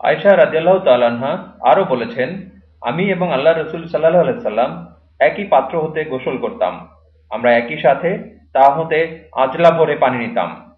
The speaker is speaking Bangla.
আয়সা রাজিয়াল্লাহ তাল্লাহা আরও বলেছেন, আমি এবং আল্লাহ রসুল সাল্লাহ আলাইসাল্লাম একই পাত্র হতে গোসল করতাম। আমরা একই সাথে তা হতে আজলা ভরে পানি নিতাম।